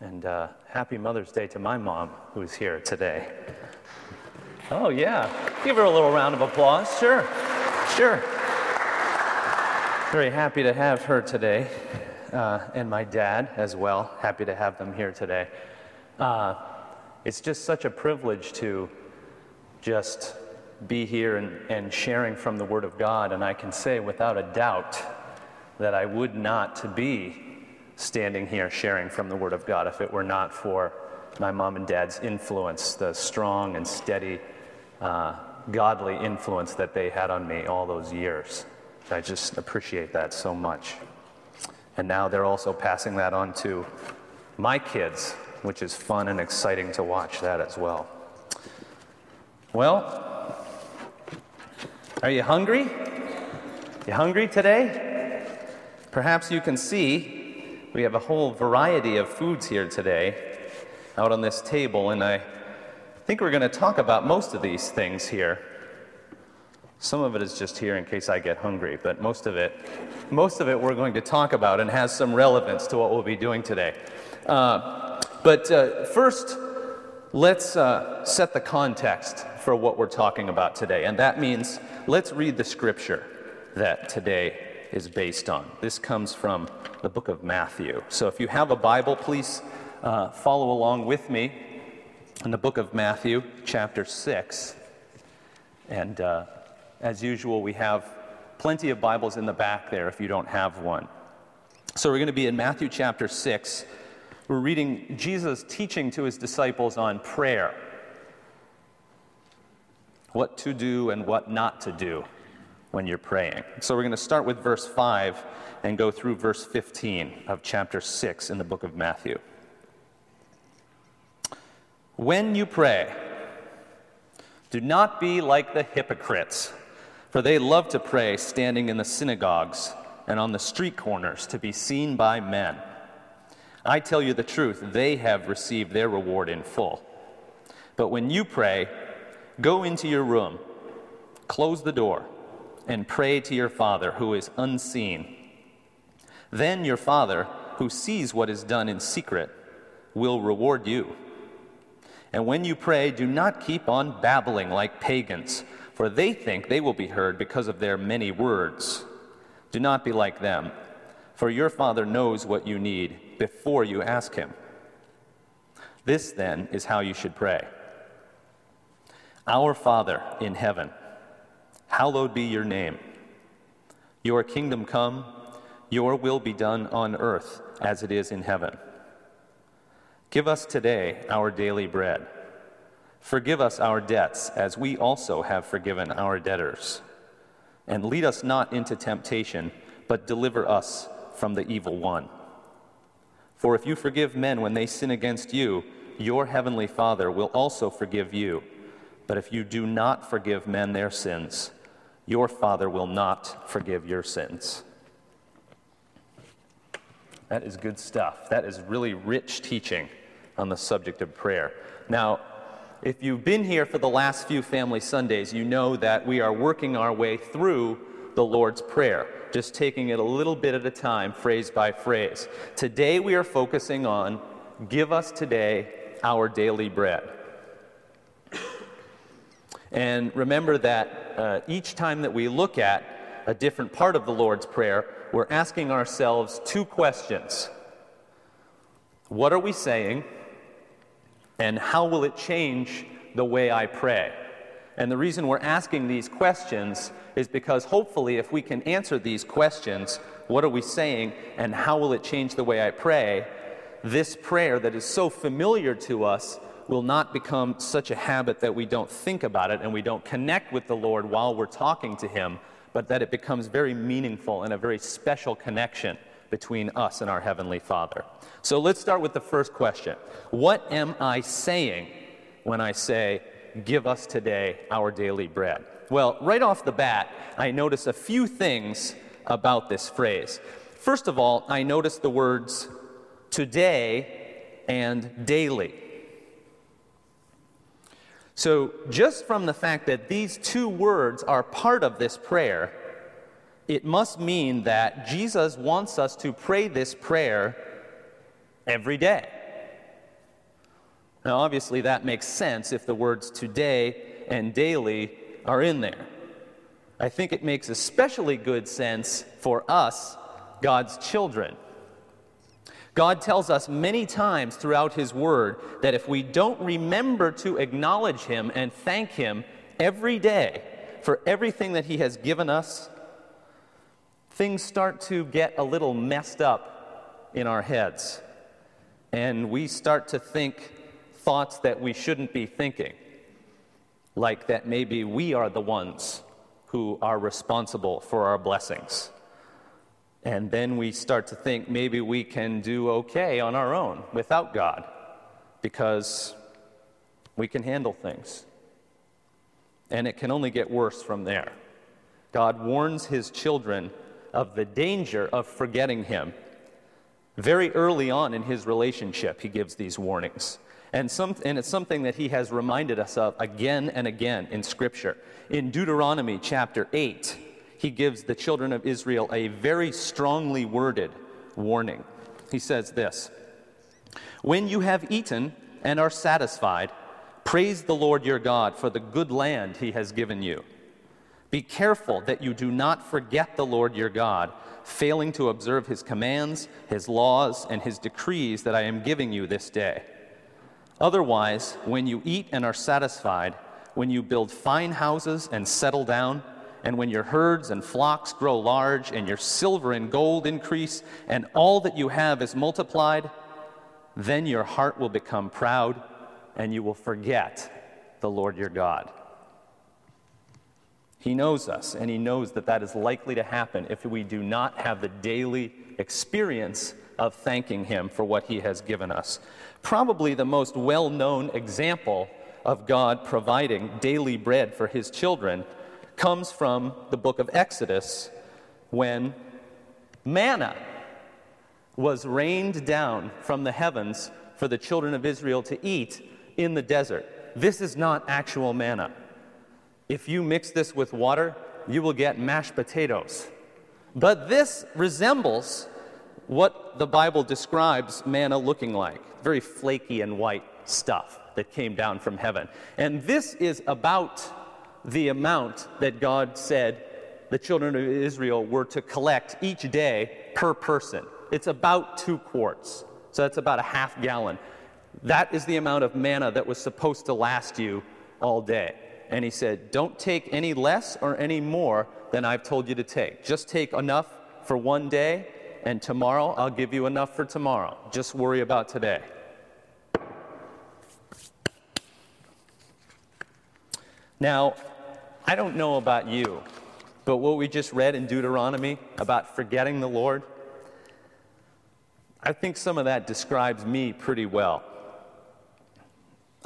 And uh, happy Mother's Day to my mom, who's here today. Oh, yeah. Give her a little round of applause. Sure. Sure. Very happy to have her today, uh, and my dad as well. Happy to have them here today. Uh, it's just such a privilege to just be here and, and sharing from the Word of God, and I can say without a doubt that I would not to be standing here sharing from the Word of God if it were not for my mom and dad's influence, the strong and steady, uh, godly influence that they had on me all those years. I just appreciate that so much. And now they're also passing that on to my kids, which is fun and exciting to watch that as well. Well, are you hungry? You hungry today? Perhaps you can see we have a whole variety of foods here today out on this table, and I think we're going to talk about most of these things here. Some of it is just here in case I get hungry, but most of it, most of it we're going to talk about and has some relevance to what we'll be doing today. Uh, but uh, first, let's uh, set the context for what we're talking about today, and that means let's read the scripture that today is based on. This comes from the book of Matthew. So if you have a Bible, please uh, follow along with me in the book of Matthew, chapter 6. And uh, as usual, we have plenty of Bibles in the back there if you don't have one. So we're going to be in Matthew chapter 6. We're reading Jesus' teaching to his disciples on prayer what to do and what not to do when you're praying. So we're going to start with verse 5 and go through verse 15 of chapter 6 in the book of Matthew. When you pray, do not be like the hypocrites for they love to pray standing in the synagogues and on the street corners to be seen by men. I tell you the truth, they have received their reward in full. But when you pray, go into your room, close the door, and pray to your Father who is unseen. Then your Father, who sees what is done in secret, will reward you. And when you pray, do not keep on babbling like pagans for they think they will be heard because of their many words. Do not be like them, for your Father knows what you need before you ask Him. This, then, is how you should pray Our Father in heaven, hallowed be your name. Your kingdom come, your will be done on earth as it is in heaven. Give us today our daily bread Forgive us our debts, as we also have forgiven our debtors. And lead us not into temptation, but deliver us from the evil one. For if you forgive men when they sin against you, your heavenly Father will also forgive you. But if you do not forgive men their sins, your Father will not forgive your sins. That is good stuff. That is really rich teaching on the subject of prayer. Now, if you've been here for the last few Family Sundays, you know that we are working our way through the Lord's Prayer, just taking it a little bit at a time, phrase by phrase. Today we are focusing on Give us today our daily bread. And remember that uh, each time that we look at a different part of the Lord's Prayer, we're asking ourselves two questions What are we saying? And how will it change the way I pray? And the reason we're asking these questions is because hopefully, if we can answer these questions, what are we saying and how will it change the way I pray? This prayer that is so familiar to us will not become such a habit that we don't think about it and we don't connect with the Lord while we're talking to Him, but that it becomes very meaningful and a very special connection between us and our Heavenly Father. So let's start with the first question What am I saying when I say, Give us today our daily bread? Well, right off the bat, I notice a few things about this phrase. First of all, I notice the words today and daily. So, just from the fact that these two words are part of this prayer, it must mean that Jesus wants us to pray this prayer every day. Now, obviously, that makes sense if the words today and daily are in there. I think it makes especially good sense for us, God's children. God tells us many times throughout His Word that if we don't remember to acknowledge Him and thank Him every day for everything that He has given us, things start to get a little messed up in our heads. And we start to think thoughts that we shouldn't be thinking, like that maybe we are the ones who are responsible for our blessings. And then we start to think maybe we can do okay on our own without God because we can handle things. And it can only get worse from there. God warns his children of the danger of forgetting him. Very early on in his relationship, he gives these warnings. And, some, and it's something that he has reminded us of again and again in Scripture. In Deuteronomy chapter 8, he gives the children of Israel a very strongly worded warning. He says this When you have eaten and are satisfied, praise the Lord your God for the good land he has given you. Be careful that you do not forget the Lord your God, failing to observe his commands, his laws, and his decrees that I am giving you this day. Otherwise, when you eat and are satisfied, when you build fine houses and settle down, and when your herds and flocks grow large, and your silver and gold increase, and all that you have is multiplied, then your heart will become proud, and you will forget the Lord your God. He knows us, and He knows that that is likely to happen if we do not have the daily experience of thanking Him for what He has given us. Probably the most well known example of God providing daily bread for His children comes from the book of Exodus when manna was rained down from the heavens for the children of Israel to eat in the desert. This is not actual manna. If you mix this with water, you will get mashed potatoes. But this resembles what the Bible describes manna looking like very flaky and white stuff that came down from heaven. And this is about the amount that God said the children of Israel were to collect each day per person. It's about two quarts. So that's about a half gallon. That is the amount of manna that was supposed to last you all day. And he said, Don't take any less or any more than I've told you to take. Just take enough for one day and tomorrow I'll give you enough for tomorrow. Just worry about today. Now, I don't know about you, but what we just read in Deuteronomy about forgetting the Lord, I think some of that describes me pretty well.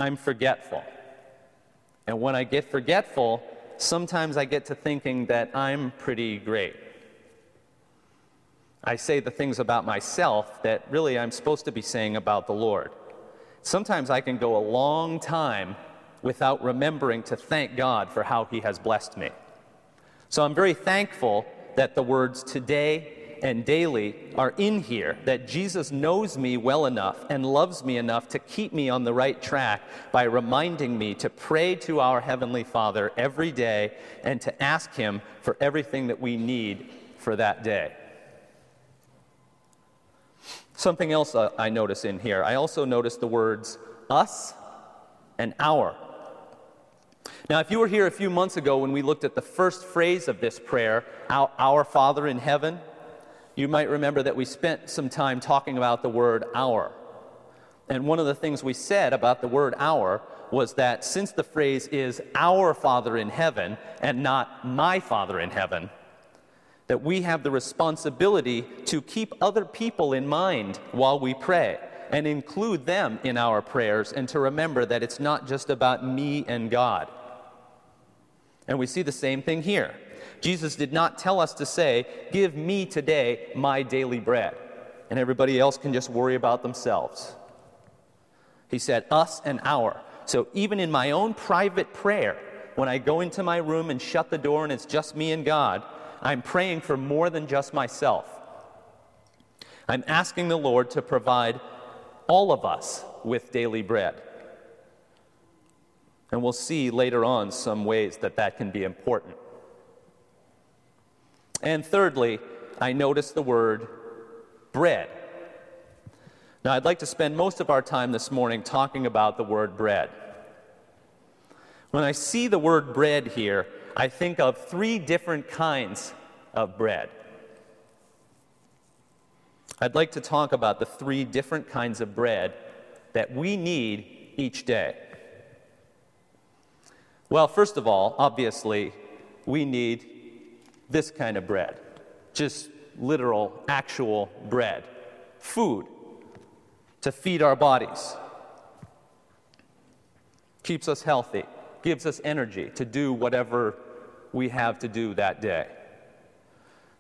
I'm forgetful. And when I get forgetful, sometimes I get to thinking that I'm pretty great. I say the things about myself that really I'm supposed to be saying about the Lord. Sometimes I can go a long time without remembering to thank God for how He has blessed me. So I'm very thankful that the words today and daily are in here, that Jesus knows me well enough and loves me enough to keep me on the right track by reminding me to pray to our Heavenly Father every day and to ask Him for everything that we need for that day. Something else I notice in here, I also notice the words us and our. Now, if you were here a few months ago when we looked at the first phrase of this prayer, Our Father in heaven, you might remember that we spent some time talking about the word our. And one of the things we said about the word our was that since the phrase is our Father in heaven and not my Father in heaven, that we have the responsibility to keep other people in mind while we pray and include them in our prayers and to remember that it's not just about me and God. And we see the same thing here. Jesus did not tell us to say, Give me today my daily bread, and everybody else can just worry about themselves. He said, Us and our. So even in my own private prayer, when I go into my room and shut the door and it's just me and God, I'm praying for more than just myself. I'm asking the Lord to provide all of us with daily bread. And we'll see later on some ways that that can be important. And thirdly, I noticed the word bread. Now, I'd like to spend most of our time this morning talking about the word bread. When I see the word bread here, I think of three different kinds of bread. I'd like to talk about the three different kinds of bread that we need each day. Well, first of all, obviously, we need this kind of bread just literal, actual bread, food to feed our bodies. Keeps us healthy, gives us energy to do whatever we have to do that day.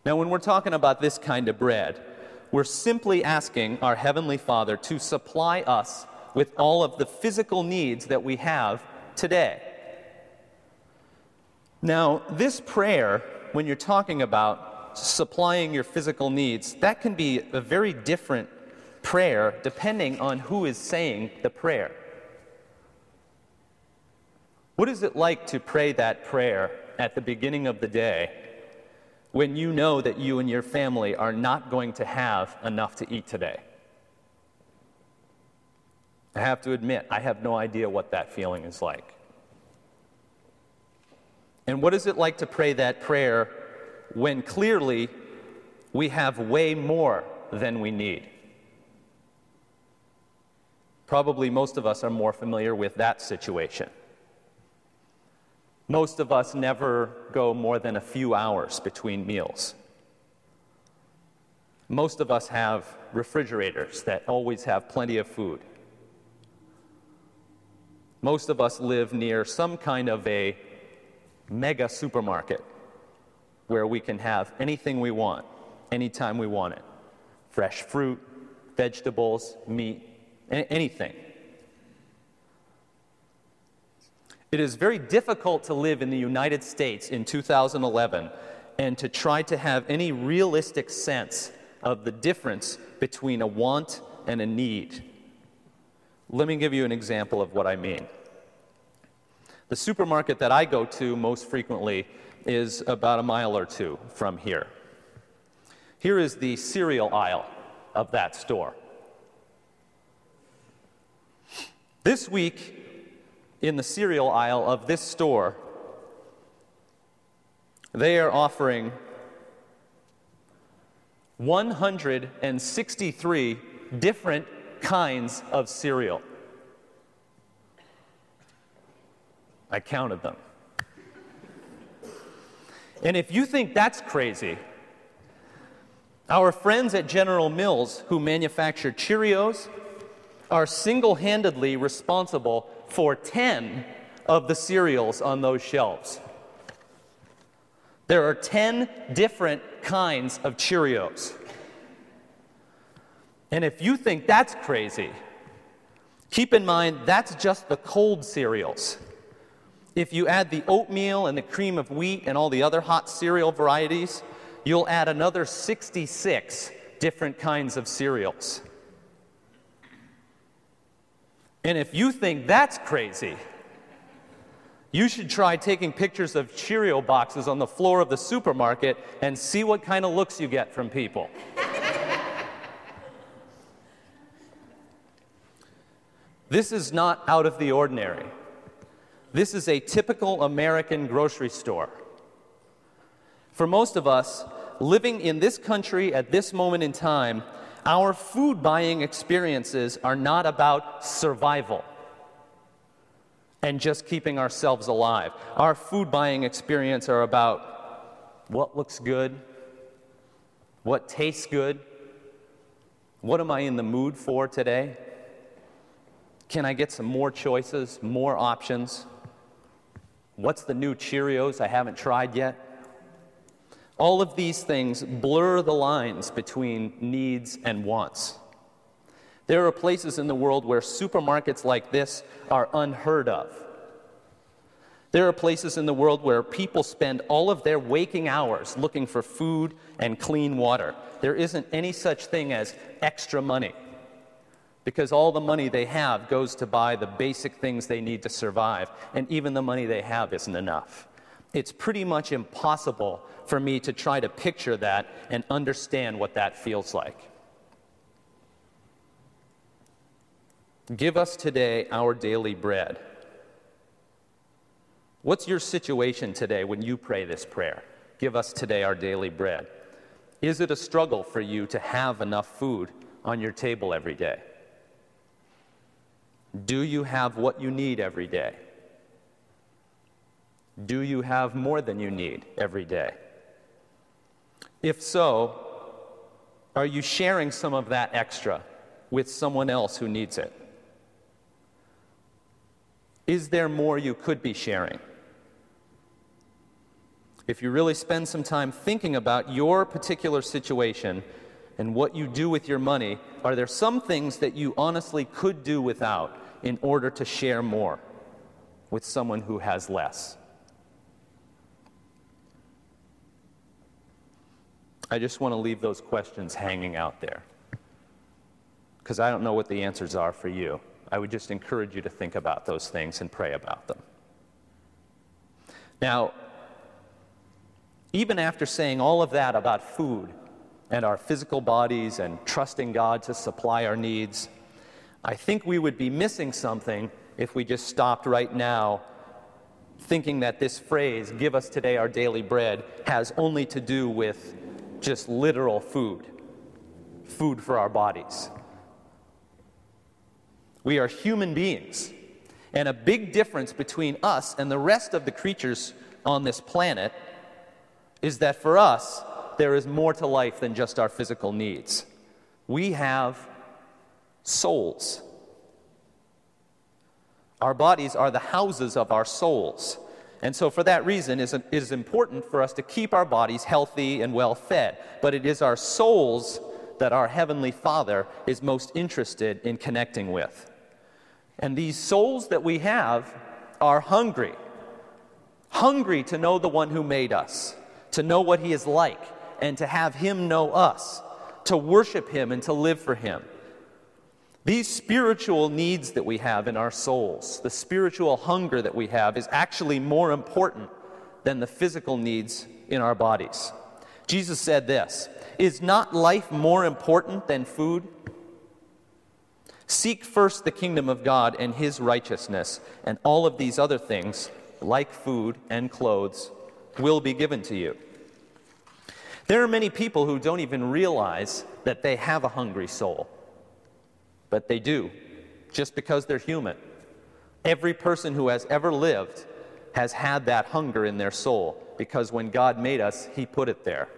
Now, when we're talking about this kind of bread, we're simply asking our Heavenly Father to supply us with all of the physical needs that we have today. Now, this prayer, when you're talking about supplying your physical needs, that can be a very different prayer depending on who is saying the prayer. What is it like to pray that prayer at the beginning of the day when you know that you and your family are not going to have enough to eat today? I have to admit, I have no idea what that feeling is like. And what is it like to pray that prayer when clearly we have way more than we need? Probably most of us are more familiar with that situation. Most of us never go more than a few hours between meals. Most of us have refrigerators that always have plenty of food. Most of us live near some kind of a mega supermarket where we can have anything we want, anytime we want it fresh fruit, vegetables, meat, anything. It is very difficult to live in the United States in 2011 and to try to have any realistic sense of the difference between a want and a need. Let me give you an example of what I mean. The supermarket that I go to most frequently is about a mile or two from here. Here is the cereal aisle of that store. This week, in the cereal aisle of this store, they are offering 163 different kinds of cereal. I counted them. And if you think that's crazy, our friends at General Mills, who manufacture Cheerios, are single handedly responsible for 10 of the cereals on those shelves. There are 10 different kinds of Cheerios. And if you think that's crazy, keep in mind that's just the cold cereals. If you add the oatmeal and the cream of wheat and all the other hot cereal varieties, you'll add another 66 different kinds of cereals. And if you think that's crazy, you should try taking pictures of Cheerio boxes on the floor of the supermarket and see what kind of looks you get from people. this is not out of the ordinary. This is a typical American grocery store. For most of us, living in this country at this moment in time, our food buying experiences are not about survival and just keeping ourselves alive. Our food buying experience are about what looks good, what tastes good, what am I in the mood for today? Can I get some more choices, more options? What's the new Cheerios I haven't tried yet? All of these things blur the lines between needs and wants. There are places in the world where supermarkets like this are unheard of. There are places in the world where people spend all of their waking hours looking for food and clean water. There isn't any such thing as extra money. because all the money they have goes to buy the basic things they need to survive, and even the money they have isn't enough. It's pretty much impossible for me to try to picture that and understand what that feels like. Give us today our daily bread. What's your situation today when you pray this prayer? Give us today our daily bread. Is it a struggle for you to have enough food on your table every day? Do you have what you need every day? Do you have more than you need every day? If so, are you sharing some of that extra with someone else who needs it? Is there more you could be sharing? If you really spend some time thinking about your particular situation and what you do with your money, are there some things that you honestly could do without in order to share more with someone who has less? I just want to leave those questions hanging out there because I don't know what the answers are for you. I would just encourage you to think about those things and pray about them. Now, even after saying all of that about food and our physical bodies and trusting God to supply our needs, I think we would be missing something if we just stopped right now thinking that this phrase, give us today our daily bread, has only to do with just literal food, food for our bodies. We are human beings. And a big difference between us and the rest of the creatures on this planet is that for us, there is more to life than just our physical needs. We have souls. Our bodies are the houses of our souls. And so, for that reason, it is important for us to keep our bodies healthy and well fed. But it is our souls that our Heavenly Father is most interested in connecting with. And these souls that we have are hungry, hungry to know the one who made us, to know what he is like, and to have him know us, to worship him and to live for him. These spiritual needs that we have in our souls, the spiritual hunger that we have, is actually more important than the physical needs in our bodies. Jesus said this Is not life more important than food? Seek first the kingdom of God and his righteousness, and all of these other things, like food and clothes, will be given to you. There are many people who don't even realize that they have a hungry soul, but they do, just because they're human. Every person who has ever lived has had that hunger in their soul because when God made us, He put it there.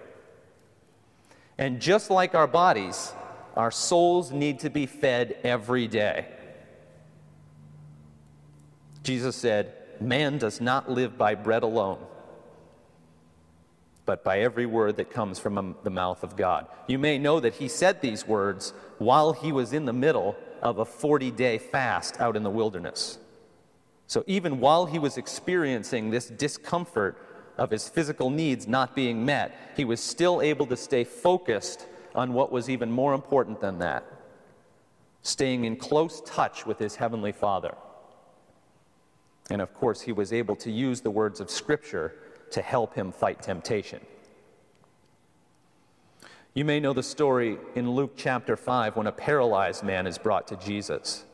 And just like our bodies, our souls need to be fed every day. Jesus said, Man does not live by bread alone, but by every word that comes from um, the mouth of God. You may know that he said these words while he was in the middle of a 40 day fast out in the wilderness. So even while he was experiencing this discomfort of his physical needs not being met, he was still able to stay focused on what was even more important than that staying in close touch with his heavenly Father. And of course, he was able to use the words of Scripture to help him fight temptation. You may know the story in Luke chapter 5 when a paralyzed man is brought to Jesus.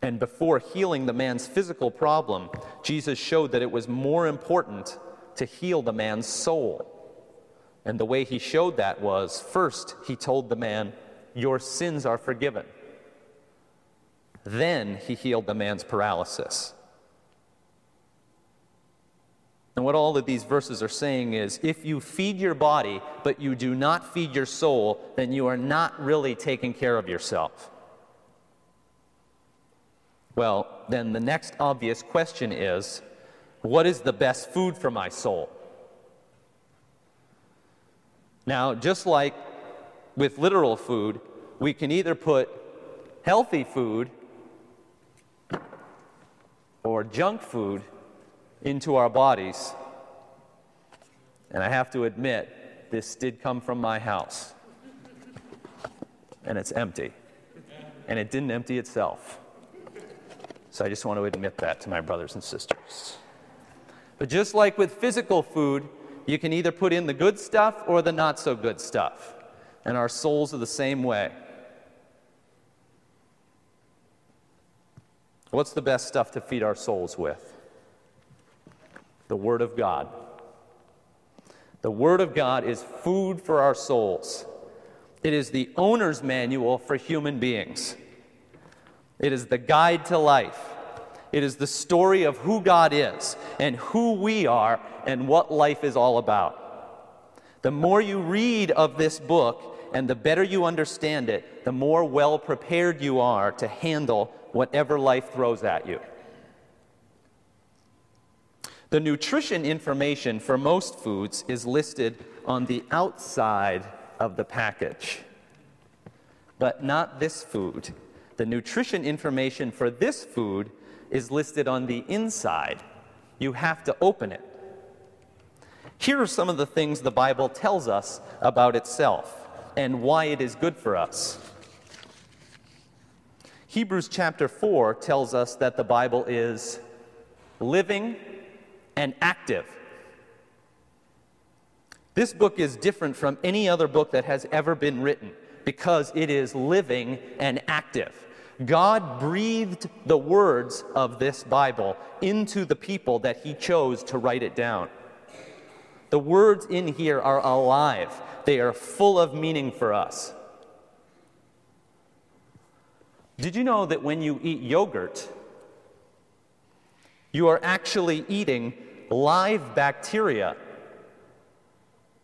And before healing the man's physical problem, Jesus showed that it was more important to heal the man's soul. And the way he showed that was first, he told the man, Your sins are forgiven. Then he healed the man's paralysis. And what all of these verses are saying is if you feed your body, but you do not feed your soul, then you are not really taking care of yourself. Well, then the next obvious question is what is the best food for my soul? Now, just like with literal food, we can either put healthy food or junk food into our bodies. And I have to admit, this did come from my house. And it's empty. and it didn't empty itself. So I just want to admit that to my brothers and sisters. But just like with physical food, you can either put in the good stuff or the not so good stuff. And our souls are the same way. What's the best stuff to feed our souls with? The Word of God. The Word of God is food for our souls. It is the owner's manual for human beings. It is the guide to life. It is the story of who God is and who we are and what life is all about. The more you read of this book and the better you understand it, the more well prepared you are to handle whatever life throws at you. The nutrition information for most foods is listed on the outside of the package, but not this food. The nutrition information for this food is listed on the inside. You have to open it. Here are some of the things the Bible tells us about itself and why it is good for us. Hebrews chapter 4 tells us that the Bible is living and active. This book is different from any other book that has ever been written because it is living and active. God breathed the words of this Bible into the people that He chose to write it down. The words in here are alive, they are full of meaning for us. Did you know that when you eat yogurt, you are actually eating live bacteria?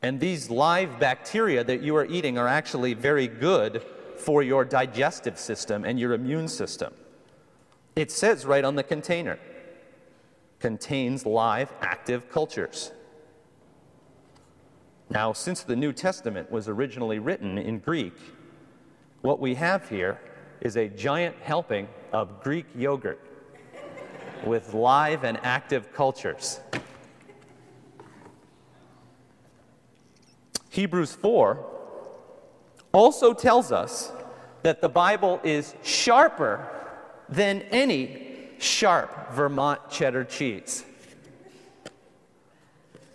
And these live bacteria that you are eating are actually very good for your digestive system and your immune system. It says right on the container contains live active cultures. Now, since the New Testament was originally written in Greek, what we have here is a giant helping of Greek yogurt with live and active cultures. Hebrews 4 also tells us that the Bible is sharper than any sharp Vermont cheddar cheese.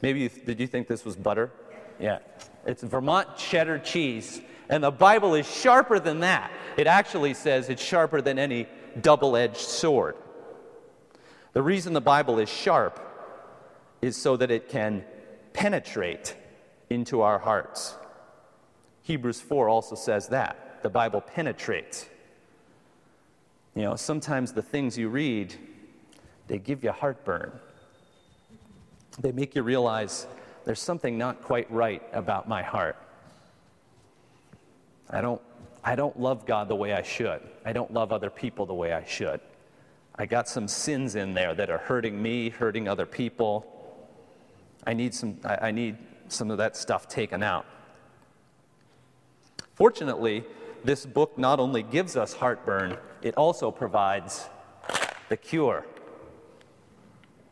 Maybe you, did you think this was butter? Yeah. It's Vermont cheddar cheese, and the Bible is sharper than that. It actually says it's sharper than any double edged sword. The reason the Bible is sharp is so that it can penetrate into our hearts. Hebrews 4 also says that. The Bible penetrates. You know, sometimes the things you read, they give you heartburn. They make you realize there's something not quite right about my heart. I don't, I don't love God the way I should. I don't love other people the way I should. I got some sins in there that are hurting me, hurting other people. I need some, I, I need some of that stuff taken out. Fortunately, this book not only gives us heartburn, it also provides the cure.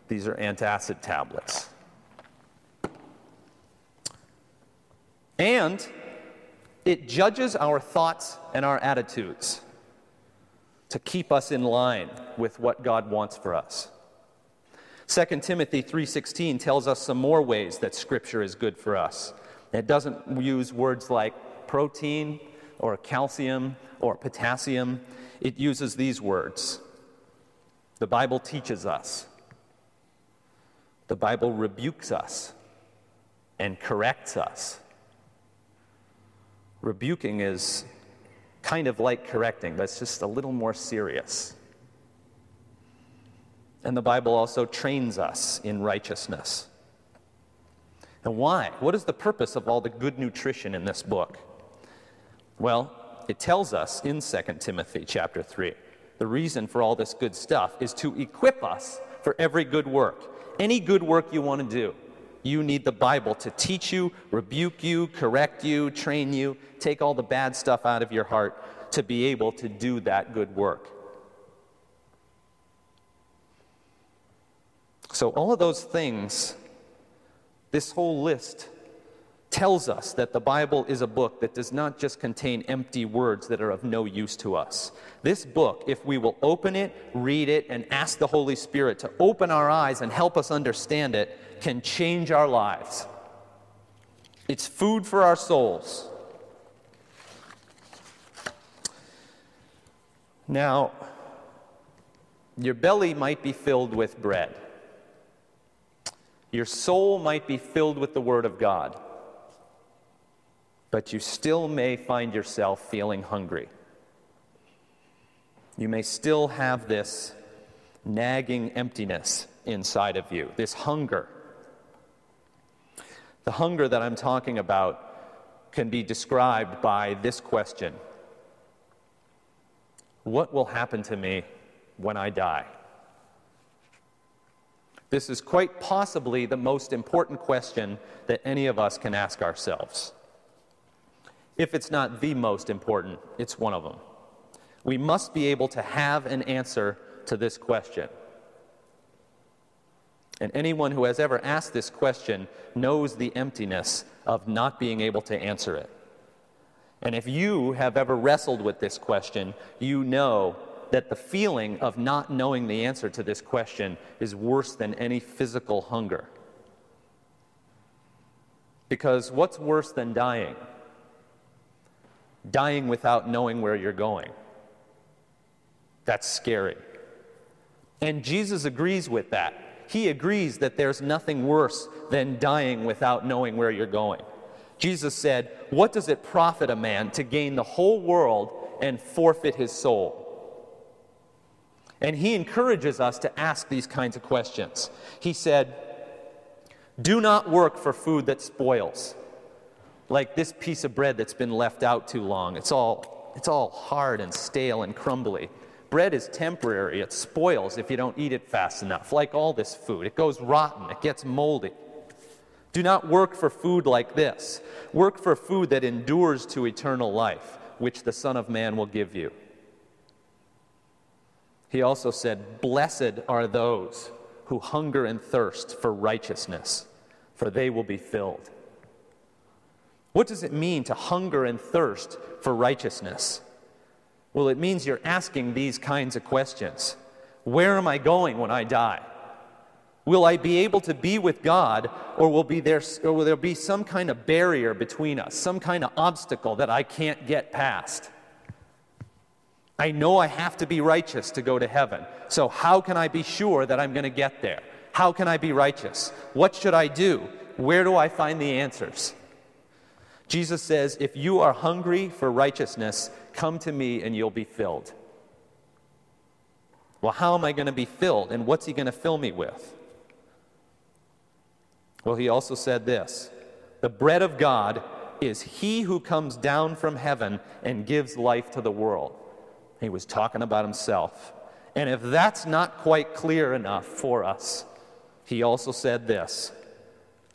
These are antacid tablets. And it judges our thoughts and our attitudes to keep us in line with what God wants for us. 2 Timothy 3:16 tells us some more ways that scripture is good for us. It doesn't use words like protein or calcium or potassium, it uses these words. The Bible teaches us. The Bible rebukes us and corrects us. Rebuking is kind of like correcting, but it's just a little more serious. And the Bible also trains us in righteousness. And why? What is the purpose of all the good nutrition in this book? Well, it tells us in 2 Timothy chapter 3. The reason for all this good stuff is to equip us for every good work. Any good work you want to do, you need the Bible to teach you, rebuke you, correct you, train you, take all the bad stuff out of your heart to be able to do that good work. So, all of those things, this whole list tells us that the Bible is a book that does not just contain empty words that are of no use to us. This book, if we will open it, read it, and ask the Holy Spirit to open our eyes and help us understand it, can change our lives. It's food for our souls. Now, your belly might be filled with bread. Your soul might be filled with the Word of God but you still may find yourself feeling hungry. You may still have this nagging emptiness inside of you, this hunger. The hunger that I'm talking about can be described by this question What will happen to me when I die? This is quite possibly the most important question that any of us can ask ourselves. If it's not the most important, it's one of them. We must be able to have an answer to this question. And anyone who has ever asked this question knows the emptiness of not being able to answer it. And if you have ever wrestled with this question, you know that the feeling of not knowing the answer to this question is worse than any physical hunger. Because what's worse than dying? Dying without knowing where you're going. That's scary. And Jesus agrees with that. He agrees that there's nothing worse than dying without knowing where you're going. Jesus said, What does it profit a man to gain the whole world and forfeit his soul? And he encourages us to ask these kinds of questions. He said, Do not work for food that spoils like this piece of bread that's been left out too long. It's all, it's all hard and stale and crumbly. Bread is temporary, it spoils if you don't eat it fast enough, like all this food. It goes rotten, it gets moldy. Do not work for food like this. Work for food that endures to eternal life, which the Son of Man will give you. He also said, Blessed are those who hunger and thirst for righteousness, for they will be filled. What does it mean to hunger and thirst for righteousness? Well, it means you're asking these kinds of questions Where am I going when I die? Will I be able to be with God, or will, be there, or will there be some kind of barrier between us, some kind of obstacle that I can't get past? I know I have to be righteous to go to heaven. So, how can I be sure that I'm going to get there? How can I be righteous? What should I do? Where do I find the answers? Jesus says, If you are hungry for righteousness, come to me and you'll be filled. Well, how am I going to be filled? And what's he going to fill me with? Well, he also said this The bread of God is he who comes down from heaven and gives life to the world. He was talking about himself. And if that's not quite clear enough for us, he also said this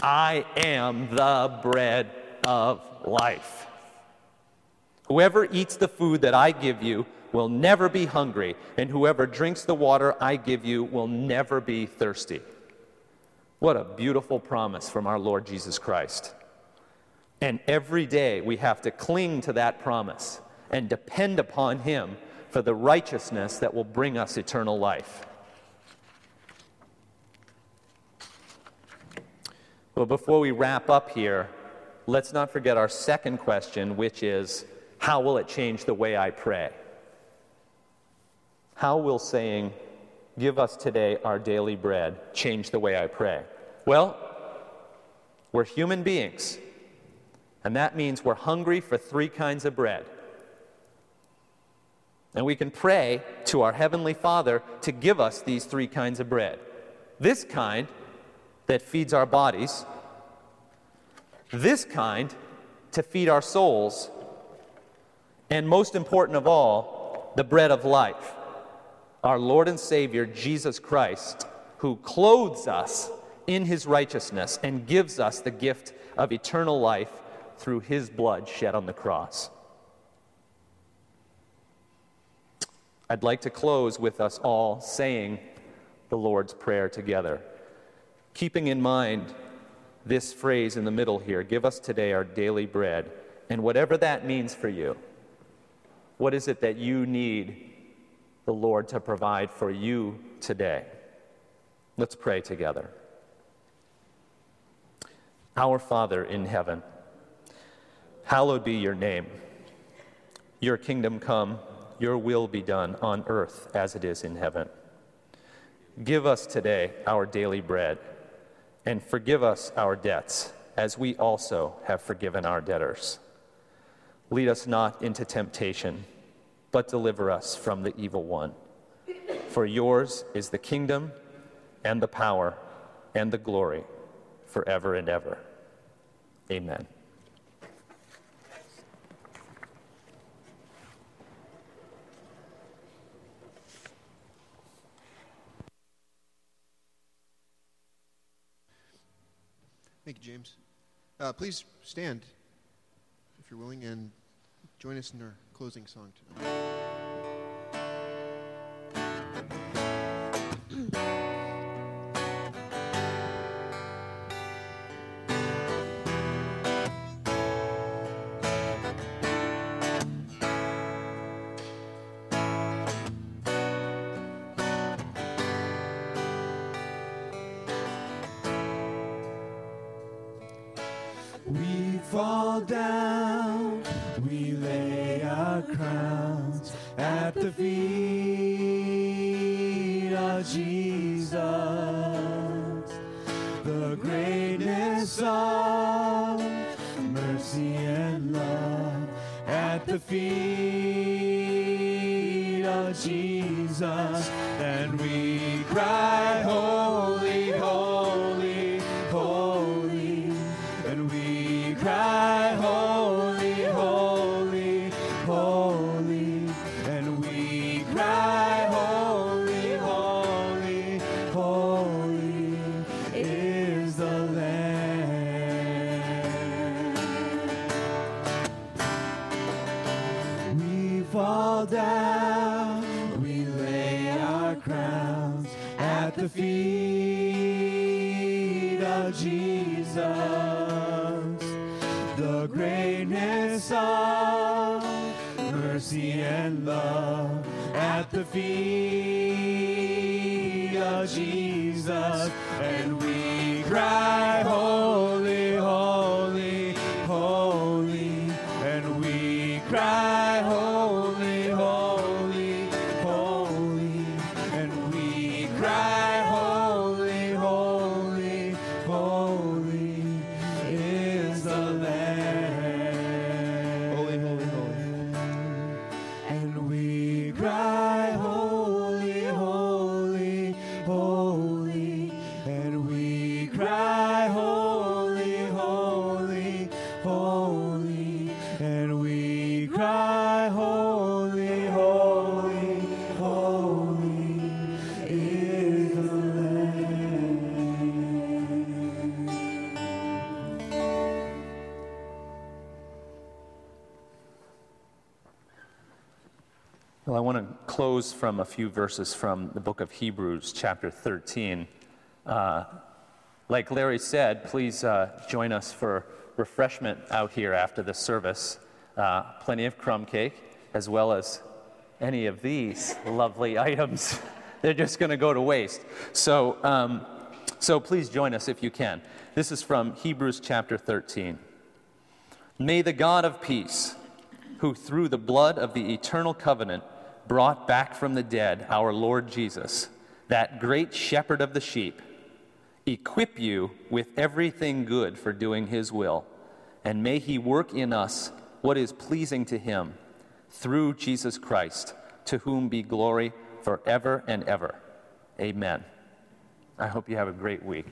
I am the bread of life. Whoever eats the food that I give you will never be hungry, and whoever drinks the water I give you will never be thirsty. What a beautiful promise from our Lord Jesus Christ. And every day we have to cling to that promise and depend upon Him for the righteousness that will bring us eternal life. Well, before we wrap up here, let's not forget our second question, which is how will it change the way I pray? How will saying, Give us today our daily bread, change the way I pray? Well, we're human beings, and that means we're hungry for three kinds of bread. And we can pray to our Heavenly Father to give us these three kinds of bread. This kind that feeds our bodies this kind to feed our souls, and most important of all, the bread of life, our Lord and Savior, Jesus Christ, who clothes us in his righteousness and gives us the gift of eternal life through his blood shed on the cross. I'd like to close with us all saying the Lord's Prayer together, keeping in mind this phrase in the middle here give us today our daily bread. And whatever that means for you, what is it that you need the Lord to provide for you today? Let's pray together. Our Father in heaven, hallowed be your name. Your kingdom come, your will be done on earth as it is in heaven. Give us today our daily bread, and forgive us our debts, as we also have forgiven our debtors. Lead us not into temptation, but deliver us from the evil one. For yours is the kingdom, and the power, and the glory, forever and ever. Amen. Thank you, James. Uh, please stand if you're willing and join us in our closing song tonight. down, we lay our crowns at the feet of Jesus. The greatness of mercy and love at the feet of Jesus, and we cry, Holy. feet. Close from a few verses from the book of Hebrews, chapter 13. Uh, like Larry said, please uh, join us for refreshment out here after the service. Uh, plenty of crumb cake, as well as any of these lovely items. They're just going to go to waste. So, um, so please join us if you can. This is from Hebrews chapter 13. May the God of peace, who through the blood of the eternal covenant brought back from the dead our Lord Jesus, that great shepherd of the sheep, equip you with everything good for doing his will, and may he work in us what is pleasing to him through Jesus Christ, to whom be glory forever and ever. Amen. I hope you have a great week.